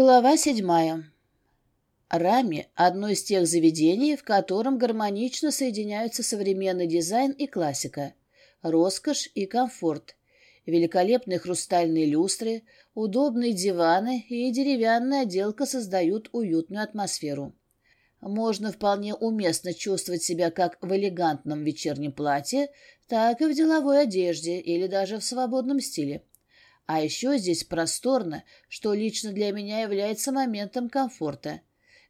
Глава седьмая. Рами – одно из тех заведений, в котором гармонично соединяются современный дизайн и классика, роскошь и комфорт, великолепные хрустальные люстры, удобные диваны и деревянная отделка создают уютную атмосферу. Можно вполне уместно чувствовать себя как в элегантном вечернем платье, так и в деловой одежде или даже в свободном стиле. А еще здесь просторно, что лично для меня является моментом комфорта.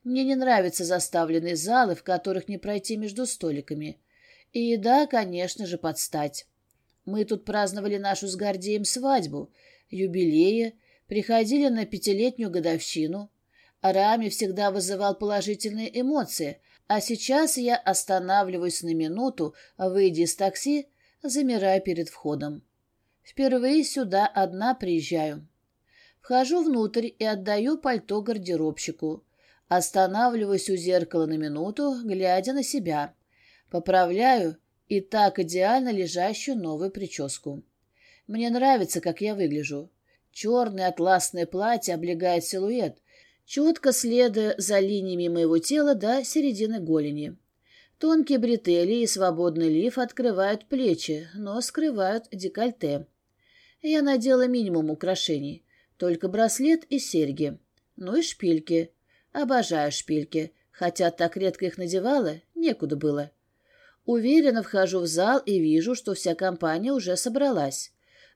Мне не нравятся заставленные залы, в которых не пройти между столиками. И еда, конечно же, подстать. Мы тут праздновали нашу с Гордеем свадьбу, юбилеи, приходили на пятилетнюю годовщину. Рами всегда вызывал положительные эмоции, а сейчас я останавливаюсь на минуту, выйдя из такси, замирая перед входом. Впервые сюда одна приезжаю. Вхожу внутрь и отдаю пальто гардеробщику. Останавливаюсь у зеркала на минуту, глядя на себя. Поправляю и так идеально лежащую новую прическу. Мне нравится, как я выгляжу. Черное атласное платье облегает силуэт, четко следуя за линиями моего тела до середины голени. Тонкие бретели и свободный лиф открывают плечи, но скрывают декольте. Я надела минимум украшений. Только браслет и серьги. Ну и шпильки. Обожаю шпильки. Хотя так редко их надевала, некуда было. Уверенно вхожу в зал и вижу, что вся компания уже собралась.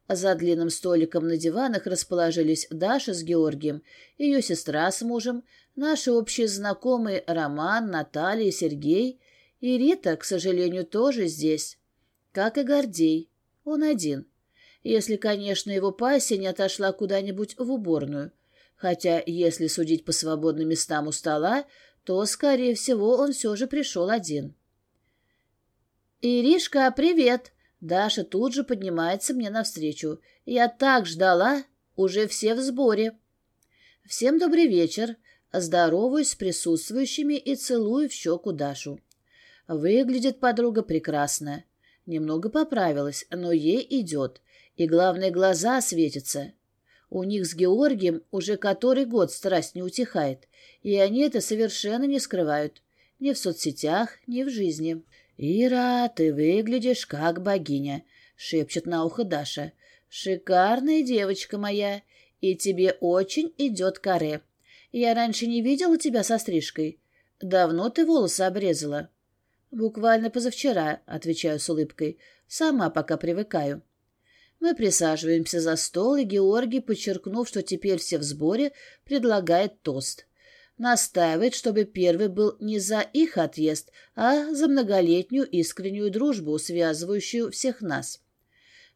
За длинным столиком на диванах расположились Даша с Георгием, ее сестра с мужем, наши общие знакомые Роман, Наталья Сергей, и Рита, к сожалению, тоже здесь. Как и Гордей. Он один если, конечно, его пассия не отошла куда-нибудь в уборную. Хотя, если судить по свободным местам у стола, то, скорее всего, он все же пришел один. «Иришка, привет!» Даша тут же поднимается мне навстречу. «Я так ждала! Уже все в сборе!» «Всем добрый вечер!» Здороваюсь с присутствующими и целую в щеку Дашу. Выглядит подруга прекрасно. Немного поправилась, но ей идет. И, главное, глаза светятся. У них с Георгием уже который год страсть не утихает, и они это совершенно не скрывают. Ни в соцсетях, ни в жизни. «Ира, ты выглядишь как богиня», — шепчет на ухо Даша. «Шикарная девочка моя, и тебе очень идет каре. Я раньше не видела тебя со стрижкой. Давно ты волосы обрезала?» «Буквально позавчера», — отвечаю с улыбкой. «Сама пока привыкаю». Мы присаживаемся за стол, и Георгий, подчеркнув, что теперь все в сборе, предлагает тост. Настаивает, чтобы первый был не за их отъезд, а за многолетнюю искреннюю дружбу, связывающую всех нас.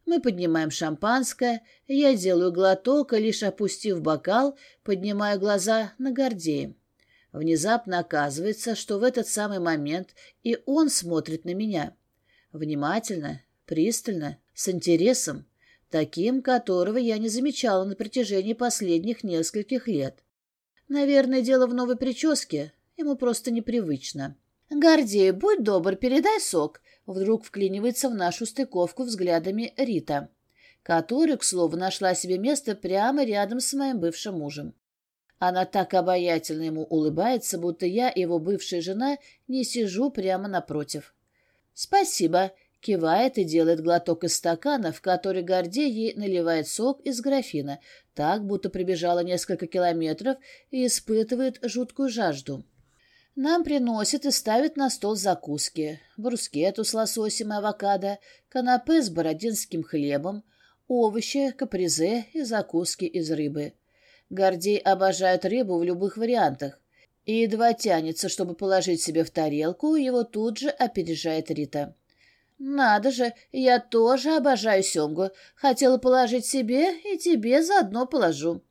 Мы поднимаем шампанское, я делаю глоток, и лишь опустив бокал, поднимаю глаза на Гордея. Внезапно оказывается, что в этот самый момент и он смотрит на меня. Внимательно, пристально, с интересом таким, которого я не замечала на протяжении последних нескольких лет. Наверное, дело в новой прическе, ему просто непривычно. «Гордей, будь добр, передай сок», — вдруг вклинивается в нашу стыковку взглядами Рита, которая, к слову, нашла себе место прямо рядом с моим бывшим мужем. Она так обаятельно ему улыбается, будто я, его бывшая жена, не сижу прямо напротив. «Спасибо», Кивает и делает глоток из стакана, в который Гордей ей наливает сок из графина, так, будто прибежала несколько километров и испытывает жуткую жажду. Нам приносят и ставят на стол закуски, брускету с лососем и авокадо, канапе с бородинским хлебом, овощи, капризе и закуски из рыбы. Гордей обожает рыбу в любых вариантах. И едва тянется, чтобы положить себе в тарелку, его тут же опережает Рита. «Надо же, я тоже обожаю семгу. Хотела положить себе и тебе заодно положу».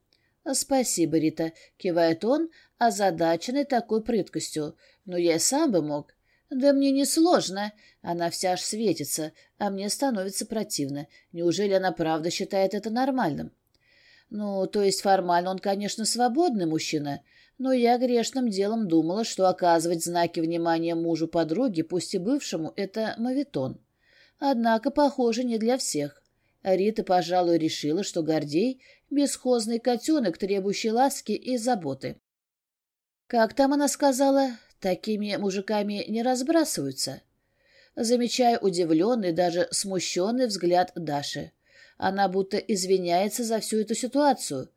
«Спасибо, Рита», — кивает он, озадаченный такой прыткостью. «Но я сам бы мог». «Да мне не сложно. Она вся аж светится, а мне становится противно. Неужели она правда считает это нормальным?» «Ну, то есть формально он, конечно, свободный мужчина, но я грешным делом думала, что оказывать знаки внимания мужу подруги, пусть и бывшему, это мавитон. Однако, похоже, не для всех. Рита, пожалуй, решила, что Гордей бесхозный котенок, требующий ласки и заботы. Как там она сказала, такими мужиками не разбрасываются. Замечаю удивленный, даже смущенный взгляд Даши. Она будто извиняется за всю эту ситуацию,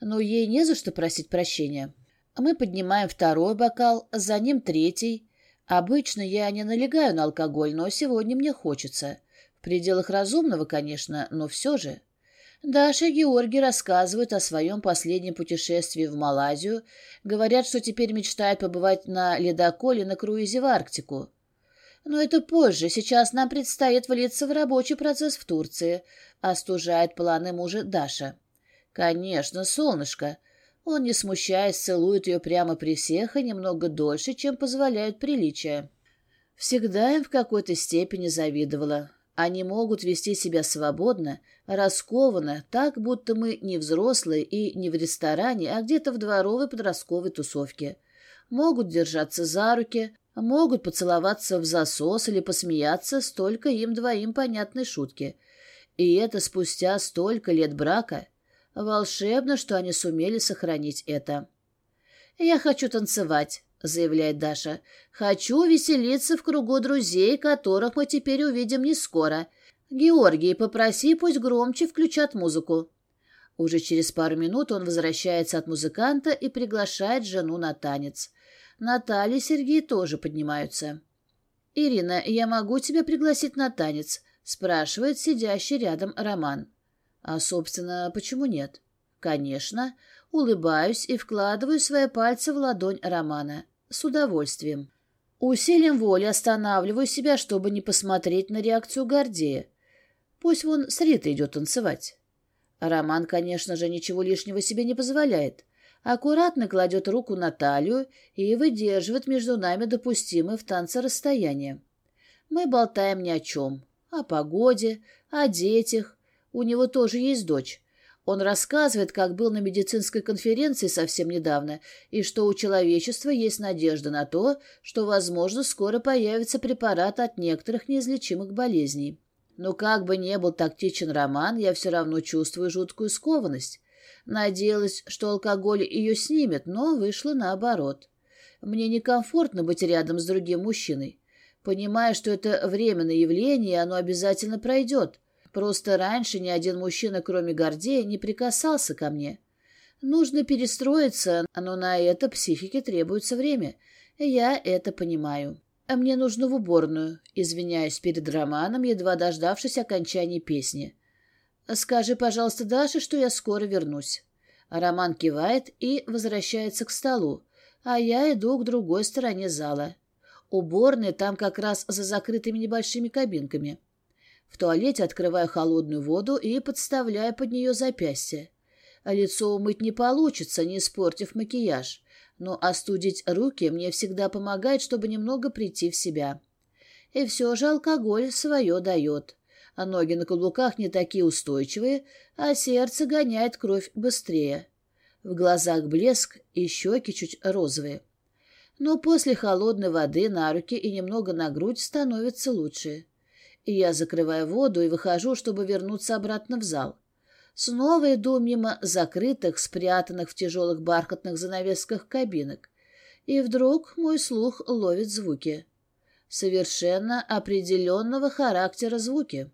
но ей не за что просить прощения. Мы поднимаем второй бокал, за ним третий. Обычно я не налегаю на алкоголь, но сегодня мне хочется. В пределах разумного, конечно, но все же. Даша и Георгий рассказывают о своем последнем путешествии в Малайзию, говорят, что теперь мечтают побывать на ледоколе на круизе в Арктику. Но это позже, сейчас нам предстоит влиться в рабочий процесс в Турции, остужает планы мужа Даша. Конечно, солнышко. Он, не смущаясь, целует ее прямо при всех и немного дольше, чем позволяют приличия. Всегда им в какой-то степени завидовала. Они могут вести себя свободно, раскованно, так, будто мы не взрослые и не в ресторане, а где-то в дворовой подростковой тусовке. Могут держаться за руки, могут поцеловаться в засос или посмеяться столько им двоим понятной шутки. И это спустя столько лет брака. Волшебно, что они сумели сохранить это. «Я хочу танцевать», — заявляет Даша. «Хочу веселиться в кругу друзей, которых мы теперь увидим не скоро. Георгий, попроси, пусть громче включат музыку». Уже через пару минут он возвращается от музыканта и приглашает жену на танец. Наталья и Сергей тоже поднимаются. «Ирина, я могу тебя пригласить на танец?» — спрашивает сидящий рядом Роман. «А, собственно, почему нет?» «Конечно улыбаюсь и вкладываю свои пальцы в ладонь Романа. С удовольствием. Усилием воли останавливаю себя, чтобы не посмотреть на реакцию Гордея. Пусть вон с Ритой идет танцевать. Роман, конечно же, ничего лишнего себе не позволяет. Аккуратно кладет руку на талию и выдерживает между нами допустимое в танце расстояние. Мы болтаем ни о чем. О погоде, о детях. У него тоже есть дочь. Он рассказывает, как был на медицинской конференции совсем недавно, и что у человечества есть надежда на то, что, возможно, скоро появится препарат от некоторых неизлечимых болезней. Но как бы ни был тактичен роман, я все равно чувствую жуткую скованность. Надеялась, что алкоголь ее снимет, но вышло наоборот. Мне некомфортно быть рядом с другим мужчиной. Понимая, что это временное явление, оно обязательно пройдет. Просто раньше ни один мужчина, кроме Гордея, не прикасался ко мне. Нужно перестроиться, но на это психике требуется время. Я это понимаю. А мне нужно в уборную, извиняюсь перед Романом, едва дождавшись окончания песни. Скажи, пожалуйста, Даше, что я скоро вернусь. Роман кивает и возвращается к столу, а я иду к другой стороне зала. Уборная там как раз за закрытыми небольшими кабинками. В туалете открываю холодную воду и подставляю под нее запястье. Лицо умыть не получится, не испортив макияж, но остудить руки мне всегда помогает, чтобы немного прийти в себя. И все же алкоголь свое дает. А ноги на каблуках не такие устойчивые, а сердце гоняет кровь быстрее. В глазах блеск и щеки чуть розовые. Но после холодной воды на руки и немного на грудь становится лучше. Я закрываю воду и выхожу, чтобы вернуться обратно в зал. Снова иду мимо закрытых, спрятанных в тяжелых бархатных занавесках кабинок. И вдруг мой слух ловит звуки. Совершенно определенного характера звуки.